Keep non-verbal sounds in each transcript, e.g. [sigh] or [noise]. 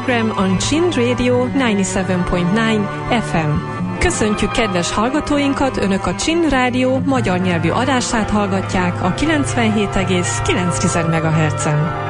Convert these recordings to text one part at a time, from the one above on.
Program on Chin Radio 97.9 FM. Köszöntjük kedves hallgatóinkat, Önök a Chin Rádió magyar nyelvű adását hallgatják a 97,9 MHz-en.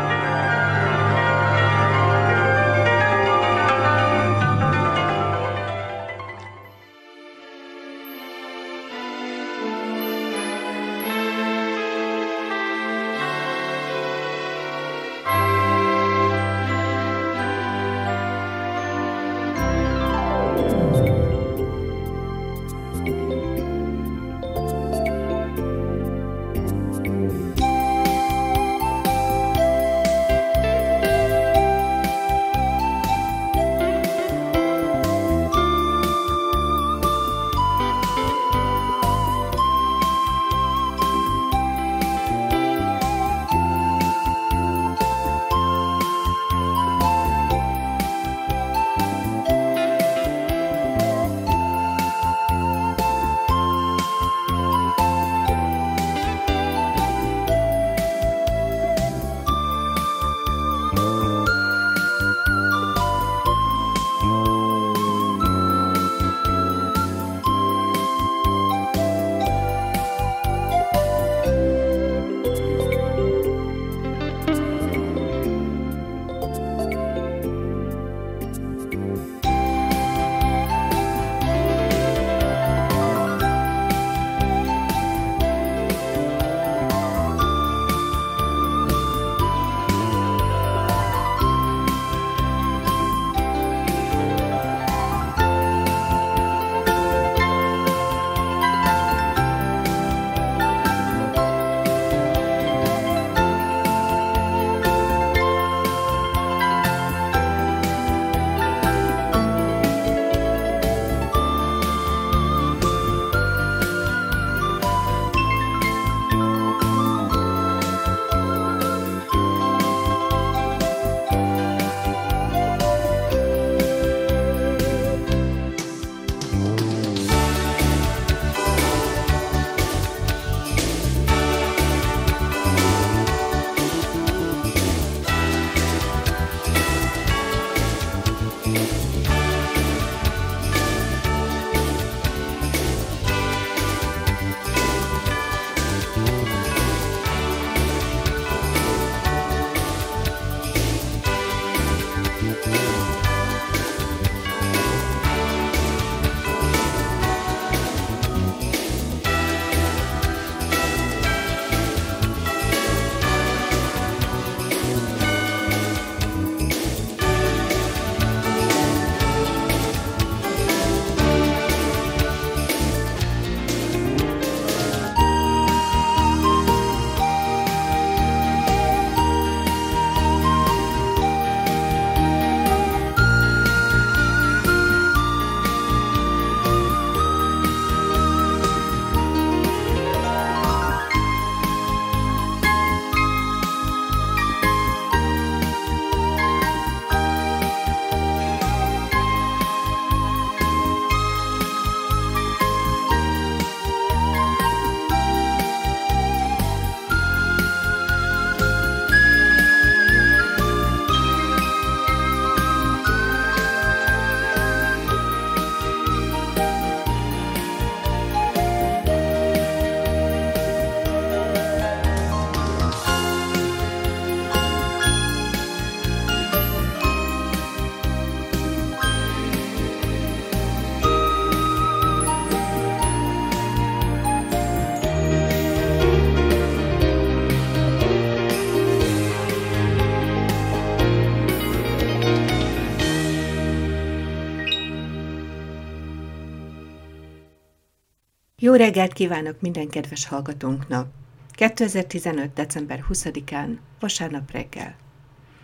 Jó reggelt kívánok minden kedves hallgatónknak! 2015. december 20-án, vasárnap reggel.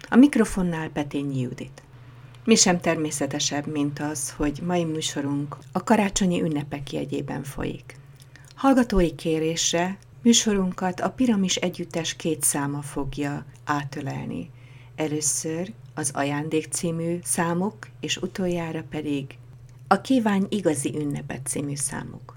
A mikrofonnál Betényi Judit. Mi sem természetesebb, mint az, hogy mai műsorunk a karácsonyi ünnepek jegyében folyik. Hallgatói kérésre műsorunkat a Piramis Együttes két száma fogja átölelni. Először az Ajándék című számok, és utoljára pedig a Kívánj igazi ünnepet című számok.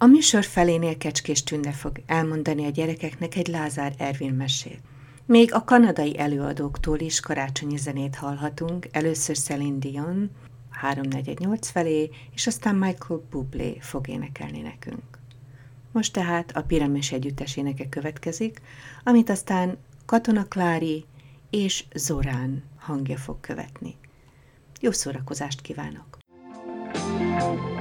A műsor felénél Kecskés Tünde fog elmondani a gyerekeknek egy Lázár Ervin mesét. Még a kanadai előadóktól is karácsonyi zenét hallhatunk, először Celine Dion, 348 felé, és aztán Michael Bublé fog énekelni nekünk. Most tehát a Piramis együttes éneke következik, amit aztán Katona Klári és Zorán hangja fog követni. Jó szórakozást kívánok! thank you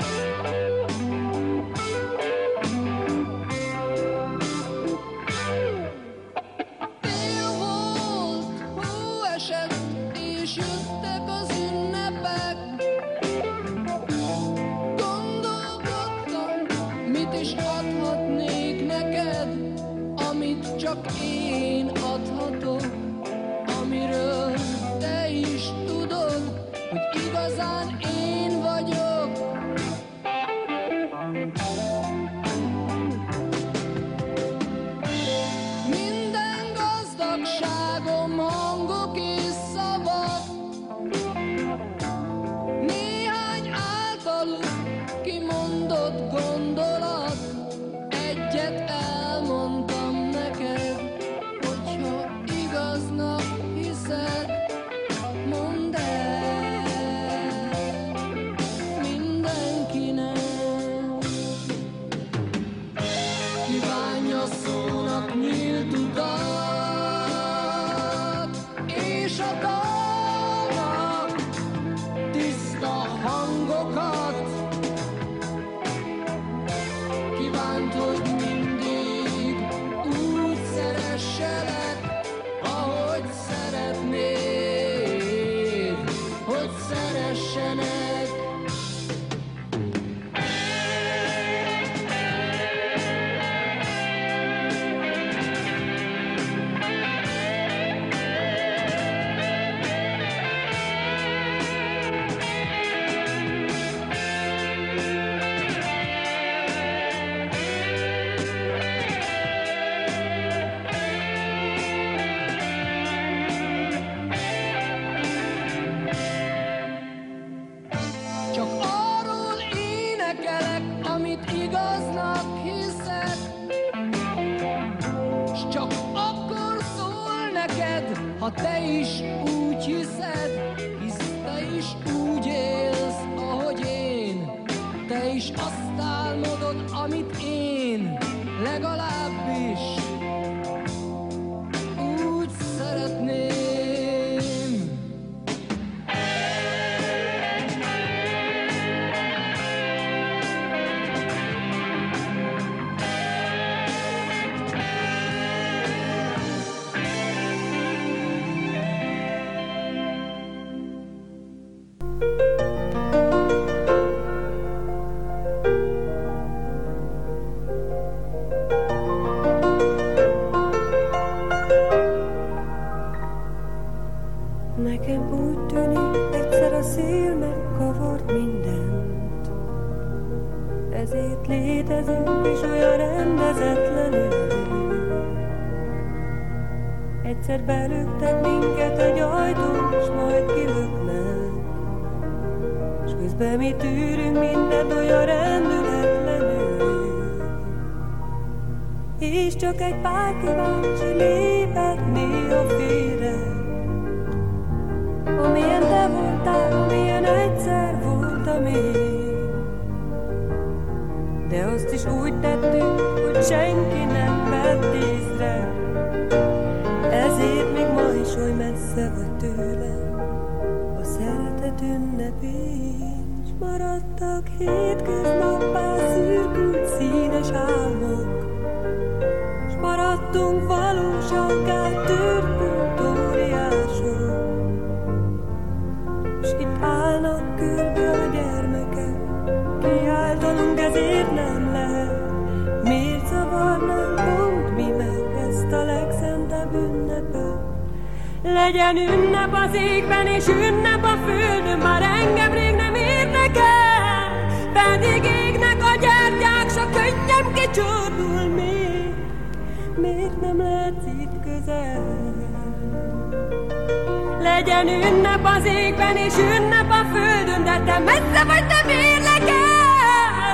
Legyen ünnep az égben és ünnep a földön, de te messze vagy, te mérlekel.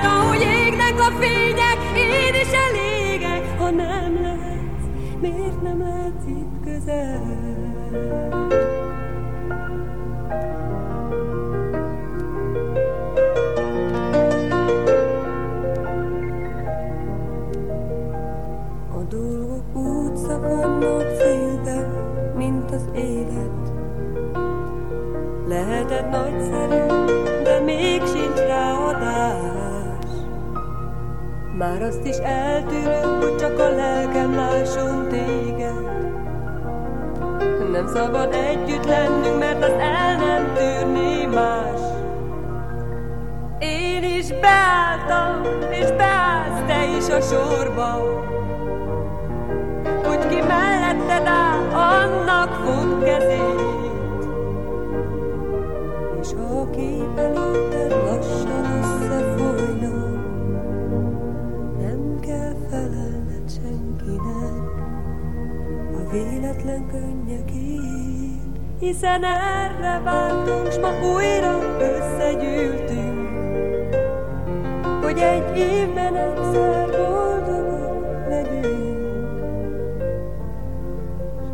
Ahogy égnek a fények, én is elégek, ha nem lehet miért nem látsz itt közel? Nagyszerű, de még sincs rá adás. Már azt is eltűröm, hogy csak a lelkem lásson téged. Nem szabad együtt lennünk, mert az el nem tűrni más. Én is beálltam, és beállsz te is a sorba. Hogy ki melletted áll, annak fog kezét. Véletlen könnyekért, hiszen erre vártunk, s ma újra összegyűltünk, hogy egy évben egyszer boldogok legyünk.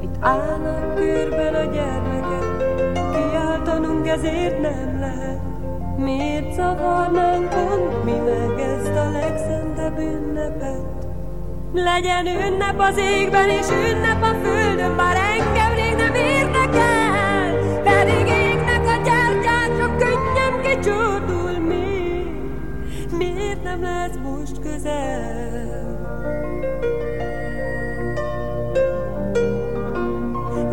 Itt állnak körben a gyermekek, kiáltanunk ezért nem lehet, miért zavarnánk pont mi meg ezt a legszentebb ünnepet? Legyen ünnep az égben és ünnep a földön, bár engem rég nem érdekel, pedig égnek a gyárgyák, csak könnyem kicsordul még. Miért nem lesz most közel?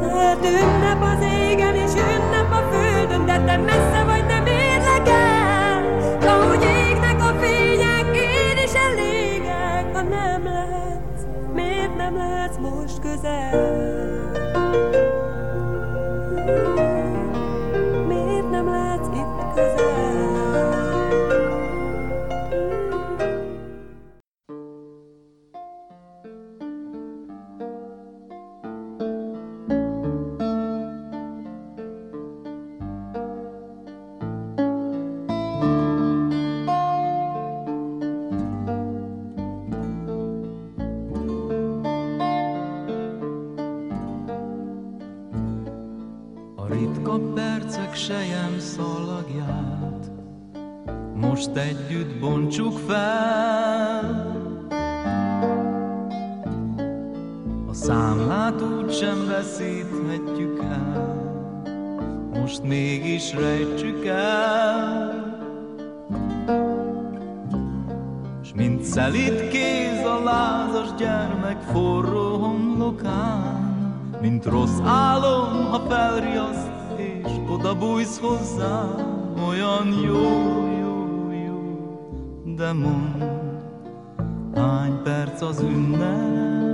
Lehet ünnep az égen és ünnep a földön, de te messze közel. Bontsuk fel. A számlát úgy sem veszíthetjük el, most mégis rejtsük el. S mint szelít kéz a lázas gyermek forró homlokán, mint rossz álom, ha felriaszt, és oda bújsz hozzá, olyan jó, de mond, hány perc az ünnep?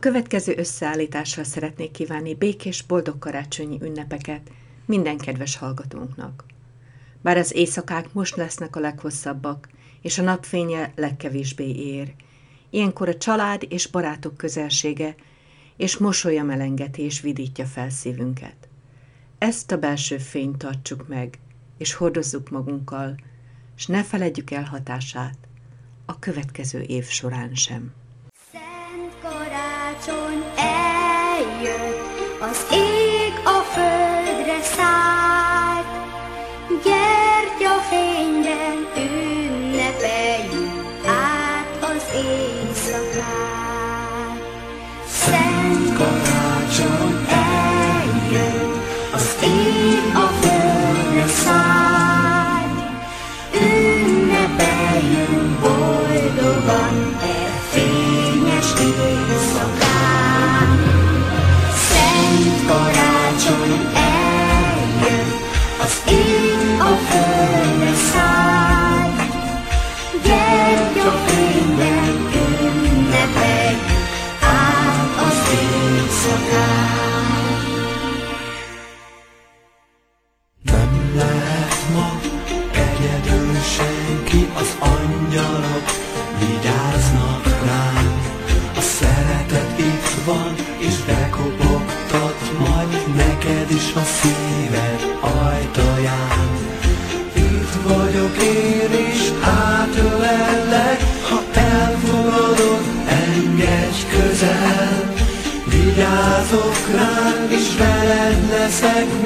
Következő összeállítással szeretnék kívánni békés, boldog karácsonyi ünnepeket minden kedves hallgatónknak. Bár az éjszakák most lesznek a leghosszabbak, és a napfénye legkevésbé ér, ilyenkor a család és barátok közelsége és mosolya melengetés vidítja fel szívünket. Ezt a belső fényt tartsuk meg, és hordozzuk magunkkal, s ne feledjük el hatását a következő év során sem karácsony eljött, az ég a földre szállt, gyertyafényben ünnepeljük said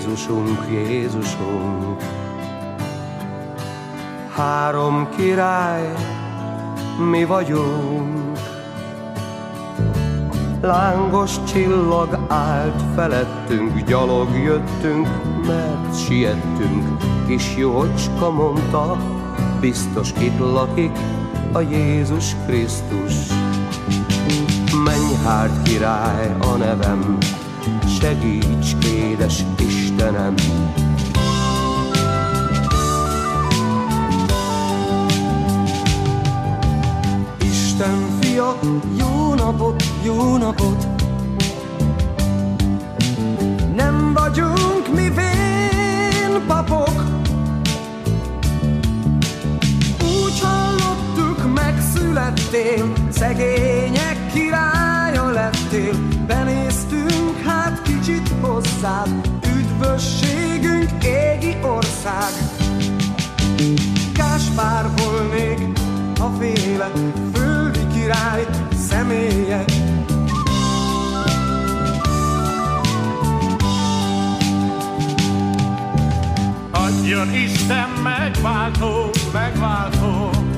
Jézusunk, Jézusunk. Három király, mi vagyunk. Lángos csillag állt felettünk, gyalog jöttünk, mert siettünk. Kis jócska mondta, biztos itt lakik a Jézus Krisztus. Menj hát király a nevem, segíts édes Istenem, Isten fia, jó napot, jó napot. Nem vagyunk mi vén papok. Úgy hallottuk, megszülettél Szegények királya lettél kicsit hozzád Üdvösségünk égi ország Káspár volnék, a féle földi király személye. Adjon Isten megváltó, megváltó.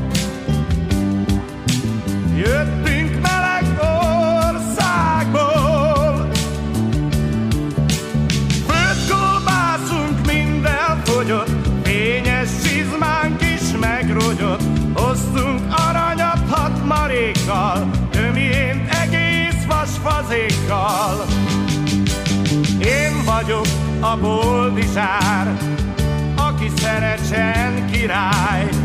Vagyok a boldizsár, aki szerecsen király.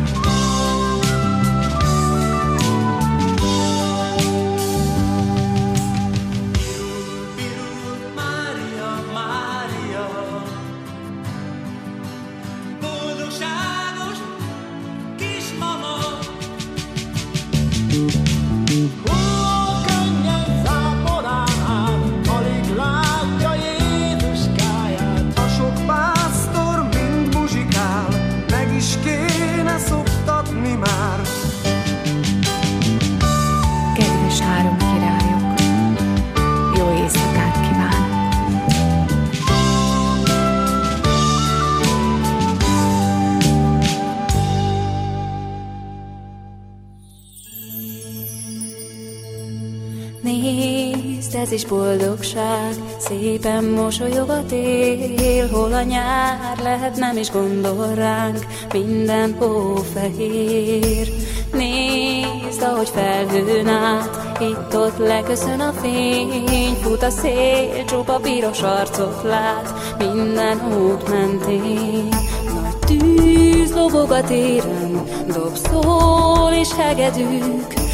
Ez is boldogság, szépen mosolyog a tél, hol a nyár lehet, nem is gondol ránk, minden hófehér. Nézd, ahogy felhőn át, itt-ott leköszön a fény, fut a szél, csupa piros arcot lát, minden út mentén. Nagy tűz lobog a téren, dob szól és hegedűk,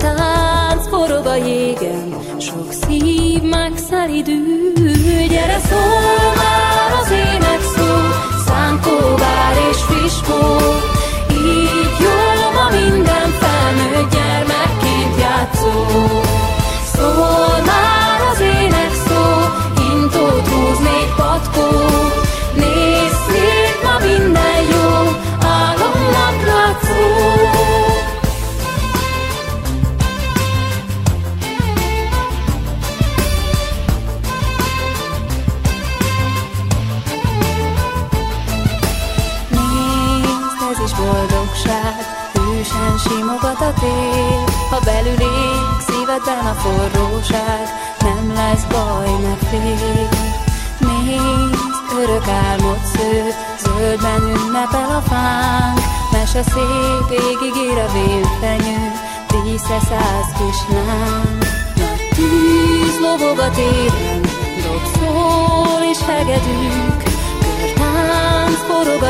Körtánc forog a jégen, sok szív megszelidül. Gyere szól már az ének szó, szánkó, bár és friss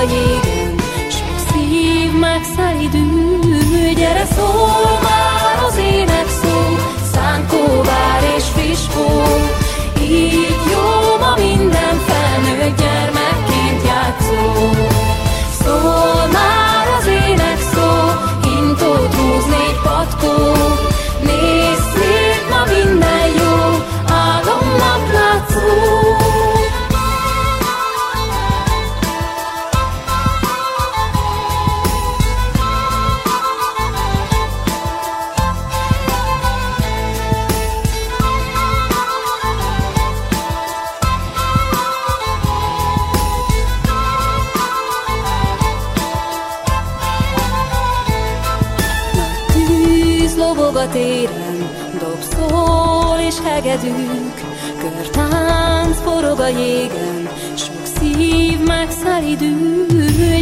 a jégen, sok szív megszelidül. Gyere szól már az ének szó, szánkó, vár és friss hó. Így jó ma minden forog a jégen, sok szív megszelidül.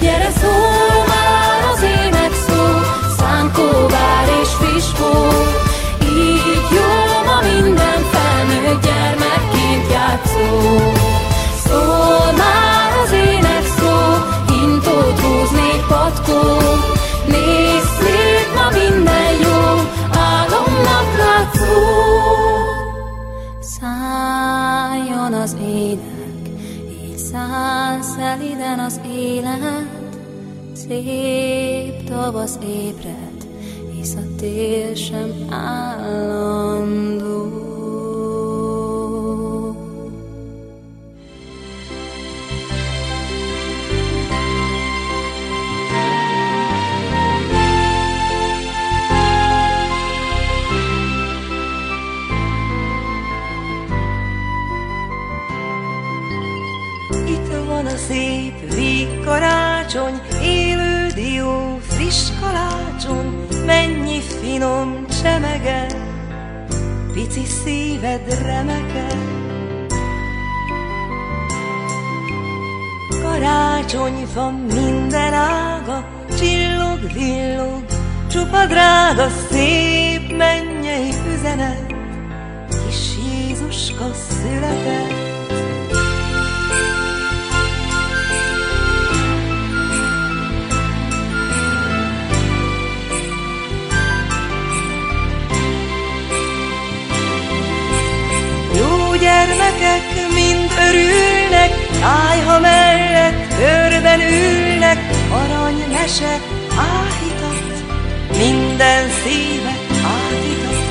Gyere szól már az ének szó, szánkóvár és fiskó, így jó ma minden felnőtt gyermekként játszó. Az ének, így száll szeliden az élet, szép tavasz ébred, hisz a tél sem állandó. Finom csemege, pici szíved remeke. Karácsony van minden ága, csillog, villog, csupa drága, szép mennyei üzenet, kis Jézuska született. Gyermekek mind örülnek, tájha mellett körben ülnek, aranymese áhítat, minden szívet átítat.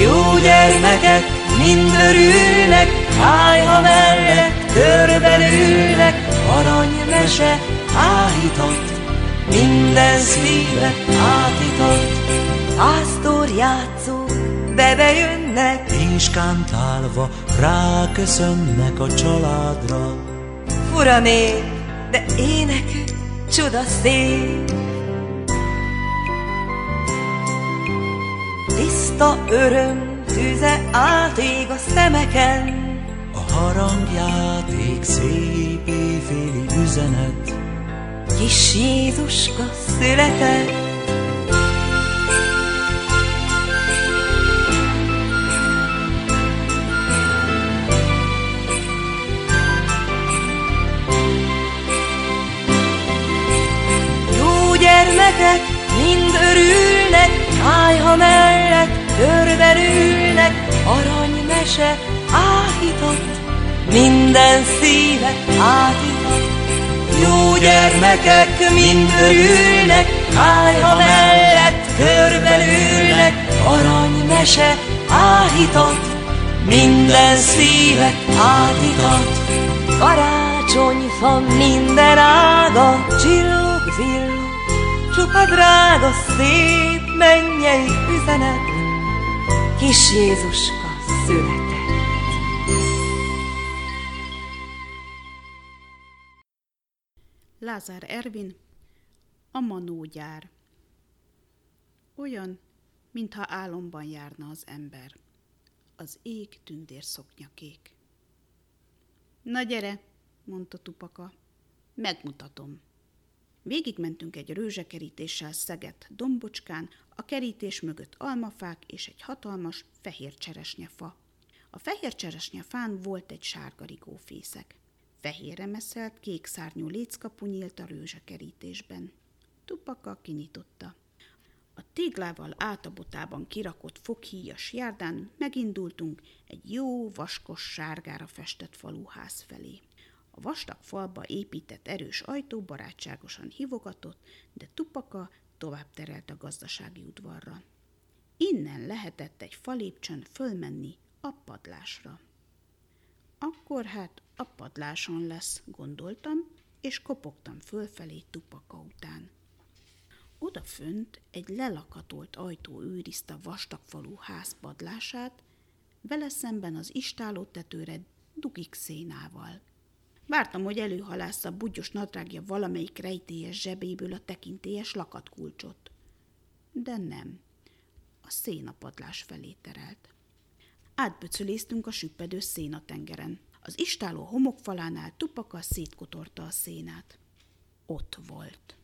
Jó gyermekek mind örülnek, tájha mellett körben ülnek, aranymese áhítat, minden szívet átítat. Pásztor játszók bebejönnek, És kántálva ráköszönnek a családra. fura még, de énekük csuda szép. Tiszta öröm tüze átég a szemeken, A harangjáték szép éjféli üzenet, kis Jézuska született. Gyermekek mind örülnek, tájha mellett körben ülnek, aranymese áhított, minden szívet átított. Jó gyermekek mind örülnek, tájha mellett körben ülnek, aranymese áhított, minden szívet átított. Karácsony van minden ága, villog, csupa drága, szép mennyei üzenet, kis Jézuska született. Lázár Ervin, a manógyár. Olyan, mintha álomban járna az ember. Az ég tündér szoknyakék. Na gyere, mondta Tupaka. Megmutatom. Végigmentünk egy rőzsekerítéssel szegett dombocskán, a kerítés mögött almafák és egy hatalmas fehér cseresnyefa. A fehér cseresnyefán volt egy sárga rigófészek. Fehérre meszelt, kék szárnyú léckapu nyílt a rőzsekerítésben. Tupaka kinyitotta. A téglával átabotában kirakott foghíjas járdán megindultunk egy jó, vaskos, sárgára festett faluház felé. A vastag falba épített erős ajtó barátságosan hívogatott, de Tupaka tovább terelt a gazdasági udvarra. Innen lehetett egy falépcsön fölmenni a padlásra. Akkor hát a padláson lesz, gondoltam, és kopogtam fölfelé Tupaka után. Odafönt egy lelakatolt ajtó őrizte a vastagfalú ház padlását, vele szemben az istáló tetőre dugik szénával. Vártam, hogy előhalásza bugyos nadrágja valamelyik rejtélyes zsebéből a tekintélyes lakatkulcsot. De nem. a szénapadlás felé terelt. Átböcöléztünk a süppedő szénatengeren. Az istáló homokfalánál tupaka szétkotorta a szénát. Ott volt.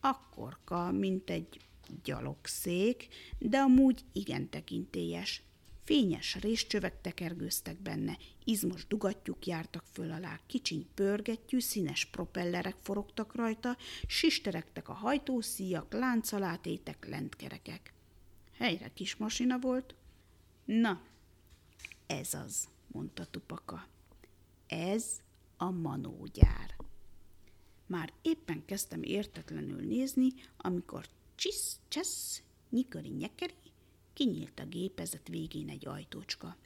Akkorka, mint egy gyalogszék, de amúgy igen tekintélyes. Fényes réscsövek tekergőztek benne, izmos dugattyúk jártak föl alá, kicsiny pörgettyű, színes propellerek forogtak rajta, sisterektek a hajtószíjak, láncalátétek, lentkerekek. Helyre kis masina volt. Na, ez az, mondta Tupaka. Ez a manógyár. Már éppen kezdtem értetlenül nézni, amikor csisz, csesz, nyikari nyekeri, kinyílt a gépezet végén egy ajtócska.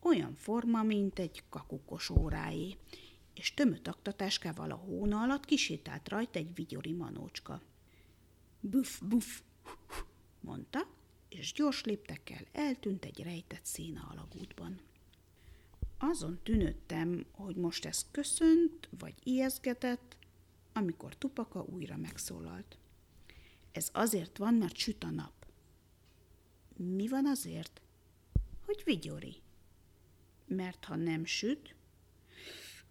Olyan forma, mint egy kakukos óráé, és tömött aktatáskával a hóna alatt kisétált rajta egy vigyori manócska. Buff, buff, mondta, és gyors léptekkel eltűnt egy rejtett széna alagútban. Azon tűnődtem, hogy most ez köszönt, vagy ijeszgetett, amikor Tupaka újra megszólalt. Ez azért van, mert süt a nap. Mi van azért? Hogy vigyori. Mert ha nem süt,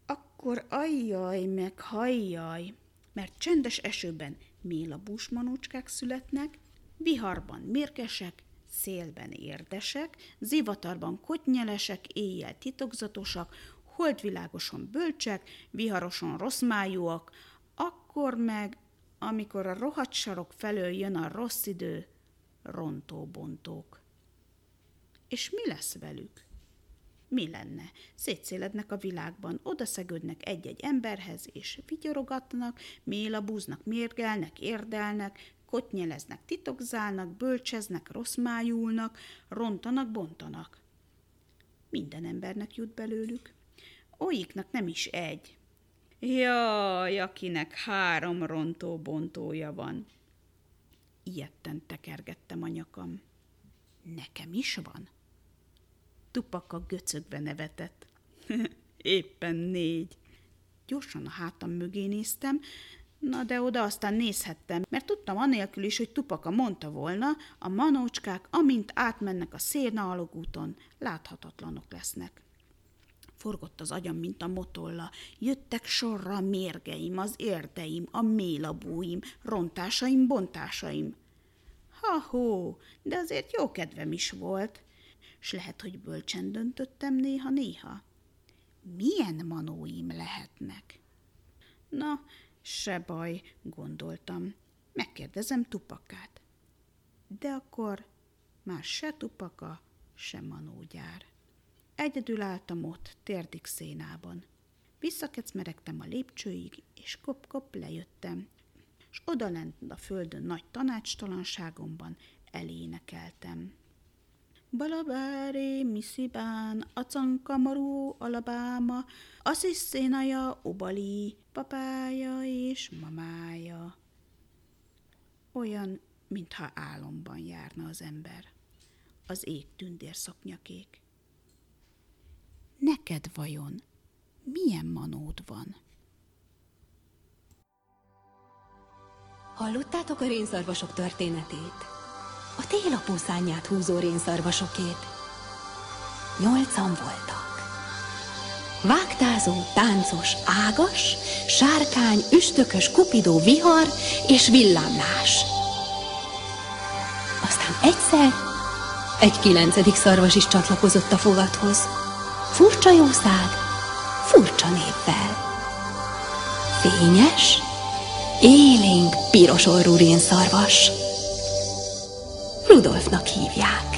akkor ajjaj, meg hajjaj, mert csendes esőben mélabús manócskák születnek, viharban mérgesek, szélben érdesek, zivatarban kotnyelesek, éjjel titokzatosak, holdvilágosan bölcsek, viharosan rosszmájúak, akkor meg, amikor a rohadt sarok felől jön a rossz idő, rontóbontók. És mi lesz velük? Mi lenne? Szétszélednek a világban, odaszegődnek egy-egy emberhez, és vigyorogatnak, mélabúznak, mérgelnek, érdelnek, kotnyeleznek, titokzálnak, bölcseznek, rosszmájulnak, rontanak, bontanak. Minden embernek jut belőlük. Olyiknak nem is egy. Jaj, akinek három rontó-bontója van. Ilyetten tekergettem a nyakam. Nekem is van? Tupaka göcögve nevetett. [laughs] Éppen négy. Gyorsan a hátam mögé néztem, na de oda aztán nézhettem, mert tudtam anélkül is, hogy Tupaka mondta volna, a manócskák, amint átmennek a szérna alagúton, láthatatlanok lesznek. Forgott az agyam, mint a motolla. Jöttek sorra a mérgeim, az érdeim, a mélabúim, rontásaim, bontásaim. Ha-hó, de azért jó kedvem is volt. S lehet, hogy bölcsen döntöttem néha-néha. Milyen manóim lehetnek? Na, se baj, gondoltam. Megkérdezem tupakát. De akkor már se tupaka, se manógyár. Egyedül álltam ott, térdig szénában. Visszakecmeregtem a lépcsőig, és kop-kop lejöttem, és odalent a földön nagy tanácstalanságomban elénekeltem. Balabári, Miszibán, Acankamaru, Alabáma, Assziszénaja, Obali, papája és mamája. Olyan, mintha álomban járna az ember. Az ég tündér szoknyakék. Neked vajon milyen manód van? Hallottátok a rénszarvasok történetét? A télapószányát húzó rénszarvasokét. Nyolcan voltak. Vágtázó, táncos, ágas, sárkány, üstökös, kupidó, vihar és villámlás. Aztán egyszer egy kilencedik szarvas is csatlakozott a fogathoz. Furcsa jószág, furcsa névvel. Fényes, élénk, piros orrú szarvas. Rudolfnak hívják.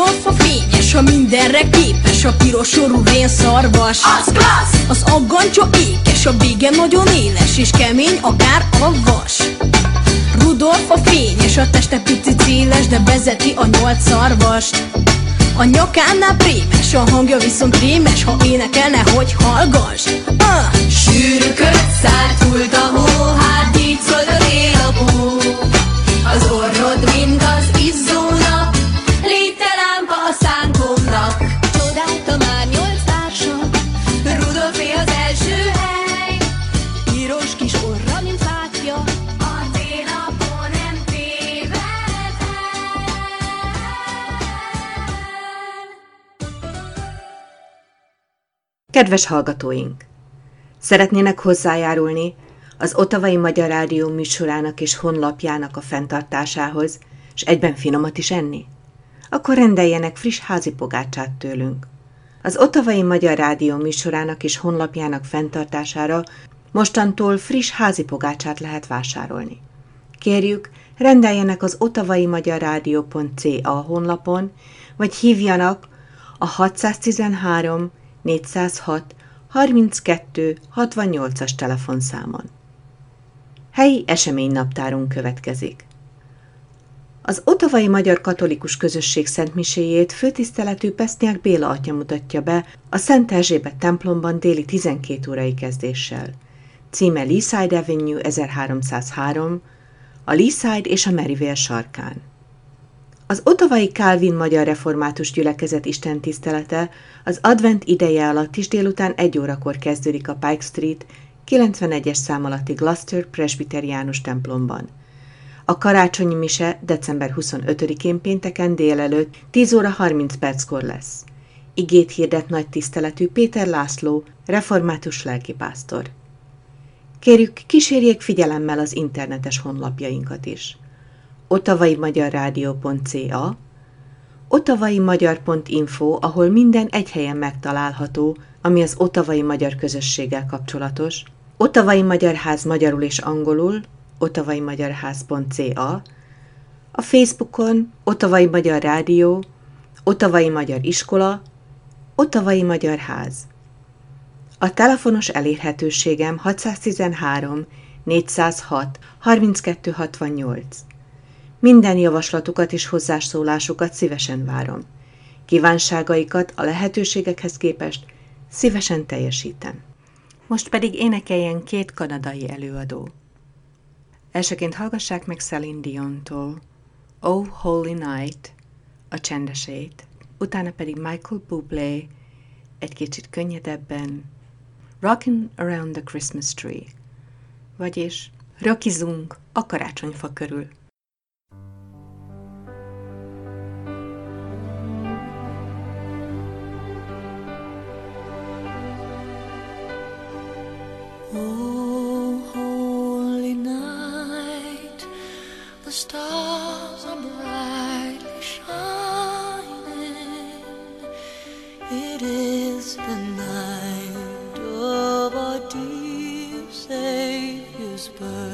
Rudolf a fényes, a mindenre képes A piros sorú vén szarvas Az klassz! Az aggancsó ékes, a vége nagyon éles És kemény, akár a vas Rudolf a fényes, a teste pici céles De vezeti a nyolc szarvast a nyakánál prémes, a hangja viszont rémes Ha énekelne, hogy hallgass ah! Sűrű kört szállt, a hó Kedves hallgatóink! Szeretnének hozzájárulni az Otavai Magyar Rádió műsorának és honlapjának a fenntartásához, és egyben finomat is enni? Akkor rendeljenek friss házi pogácsát tőlünk. Az Otavai Magyar Rádió műsorának és honlapjának fenntartására mostantól friss házi pogácsát lehet vásárolni. Kérjük, rendeljenek az otavaimagyarrádió.ca honlapon, vagy hívjanak a 613 406 32 68-as telefonszámon. Helyi eseménynaptárunk következik. Az Otavai Magyar Katolikus Közösség Szentmiséjét főtiszteletű Pesznyák Béla atya mutatja be a Szent Erzsébet templomban déli 12 órai kezdéssel. Címe Leaside Avenue 1303, a Leaside és a Merivale sarkán. Az Otavai Kálvin Magyar Református Gyülekezet Isten tisztelete az advent ideje alatt is délután egy órakor kezdődik a Pike Street 91-es szám alatti Gloucester Presbyteriánus templomban. A karácsonyi mise december 25-én pénteken délelőtt 10 óra 30 perckor lesz. Igét hirdet nagy tiszteletű Péter László, református lelkipásztor. Kérjük, kísérjék figyelemmel az internetes honlapjainkat is. otavaimagyarrádió.ca otavaimagyar.info, ahol minden egy helyen megtalálható, ami az Otavai Magyar Közösséggel kapcsolatos, Otavai Magyar Ház magyarul és angolul, otavaimagyarház.ca, a Facebookon Otavai Magyar Rádió, Otavai Magyar Iskola, Otavai Magyar Ház. A telefonos elérhetőségem 613 406 3268. Minden javaslatukat és hozzászólásukat szívesen várom. Kívánságaikat a lehetőségekhez képest szívesen teljesítem. Most pedig énekeljen két kanadai előadó. Elsőként hallgassák meg Celine Dion-tól Oh Holy Night, a csendesét, utána pedig Michael Bublé egy kicsit könnyedebben Rockin' Around the Christmas Tree, vagyis rokizunk a karácsonyfa körül. Oh, holy night, the stars are brightly shining. It is the night of our dear Savior's birth.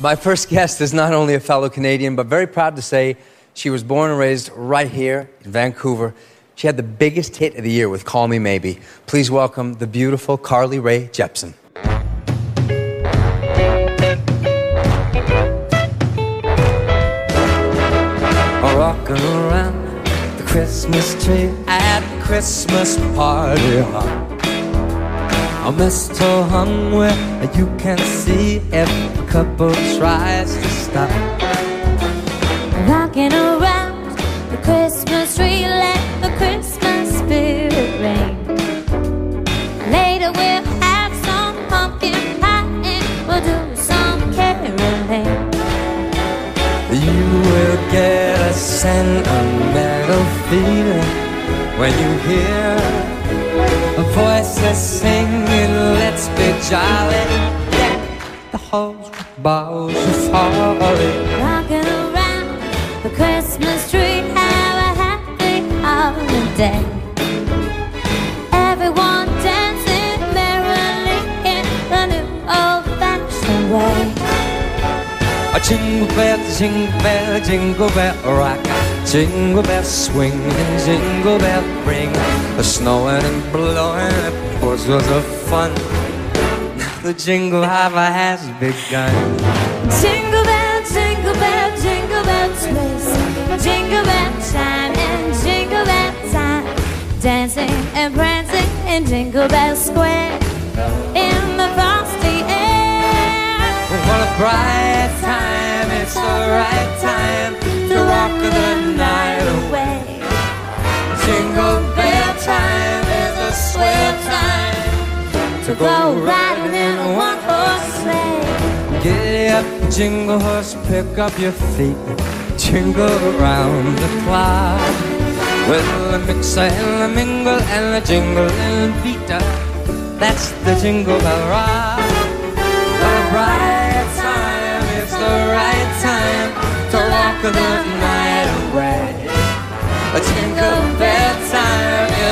My first guest is not only a fellow Canadian, but very proud to say she was born and raised right here in Vancouver. She had the biggest hit of the year with Call Me Maybe. Please welcome the beautiful Carly Rae Jepsen. Rocking around the Christmas tree at Christmas party. A mistletoe hung where you can see if a couple tries to stop. Rocking around the Christmas tree, let the Christmas spirit reign. Later we'll have some pumpkin pie and we'll do some caroling. You will get a sentimental feeling when you hear voices singing, let's be jolly. Deck the halls with boughs of holly. Rocking around the Christmas tree, have a happy holiday. Everyone dancing merrily in the new old-fashioned way. A jingle bell, jingle bell, jingle bell rock. Jingle bell swing and jingle bell ring. The snowing and blowing, it was was of fun. Now the jingle hop has begun. Jingle bell, jingle bell, jingle bell twist. Jingle bell chime and jingle bell time. Dancing and prancing in Jingle Bell Square. In the frosty air. What a bright time, it's the right time to rock the time is a swell time to go riding in a one horse sleigh. Get up, jingle horse, pick up your feet, jingle around the clock. With the mixer and the mingle and the jingle and beat, that's the jingle bell rock. What a bright time, it's the right time to walk the night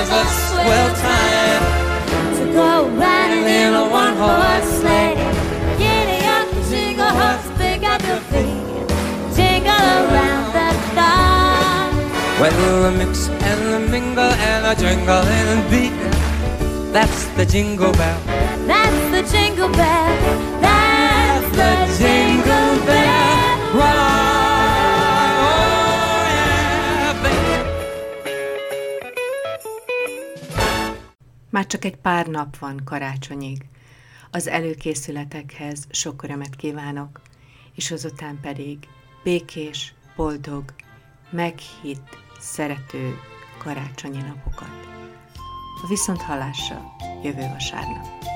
is a swell time To go riding in a one horse sleigh. Giddy up, jingle horse, pick up your feet. Jingle around the clock. Well, the mix and the mingle and the jingle and the beat, that's the jingle bell. That's the jingle bell. Már csak egy pár nap van karácsonyig. Az előkészületekhez sok örömet kívánok, és azután pedig békés, boldog, meghitt, szerető karácsonyi napokat. A viszont hallásra jövő vasárnap.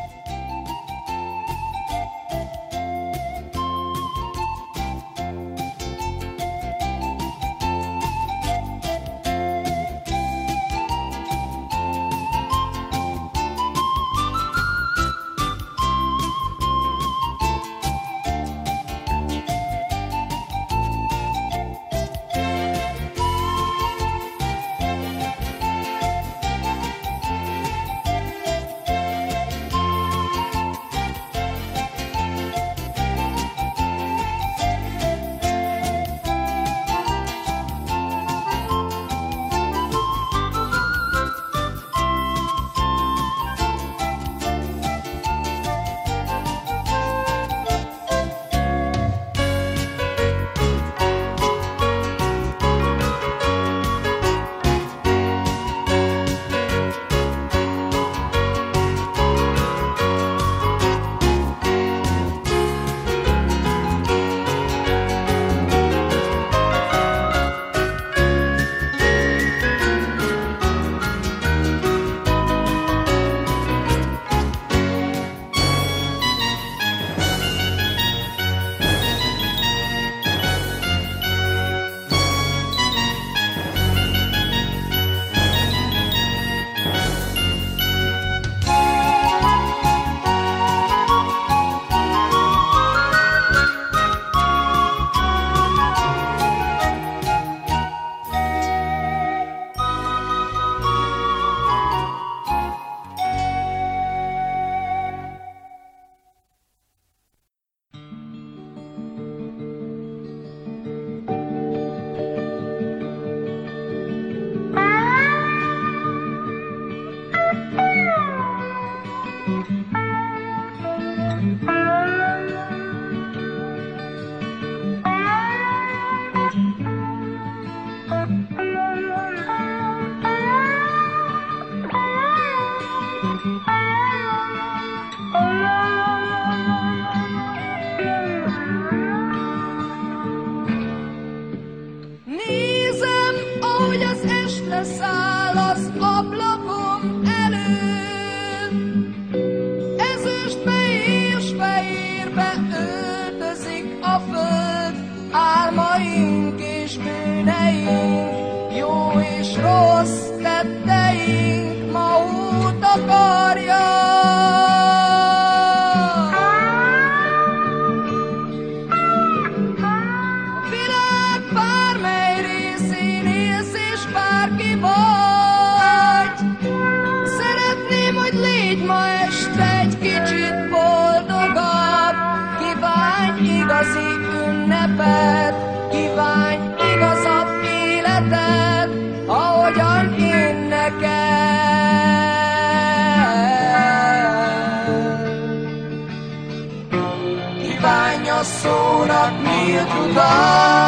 Szónak nyílt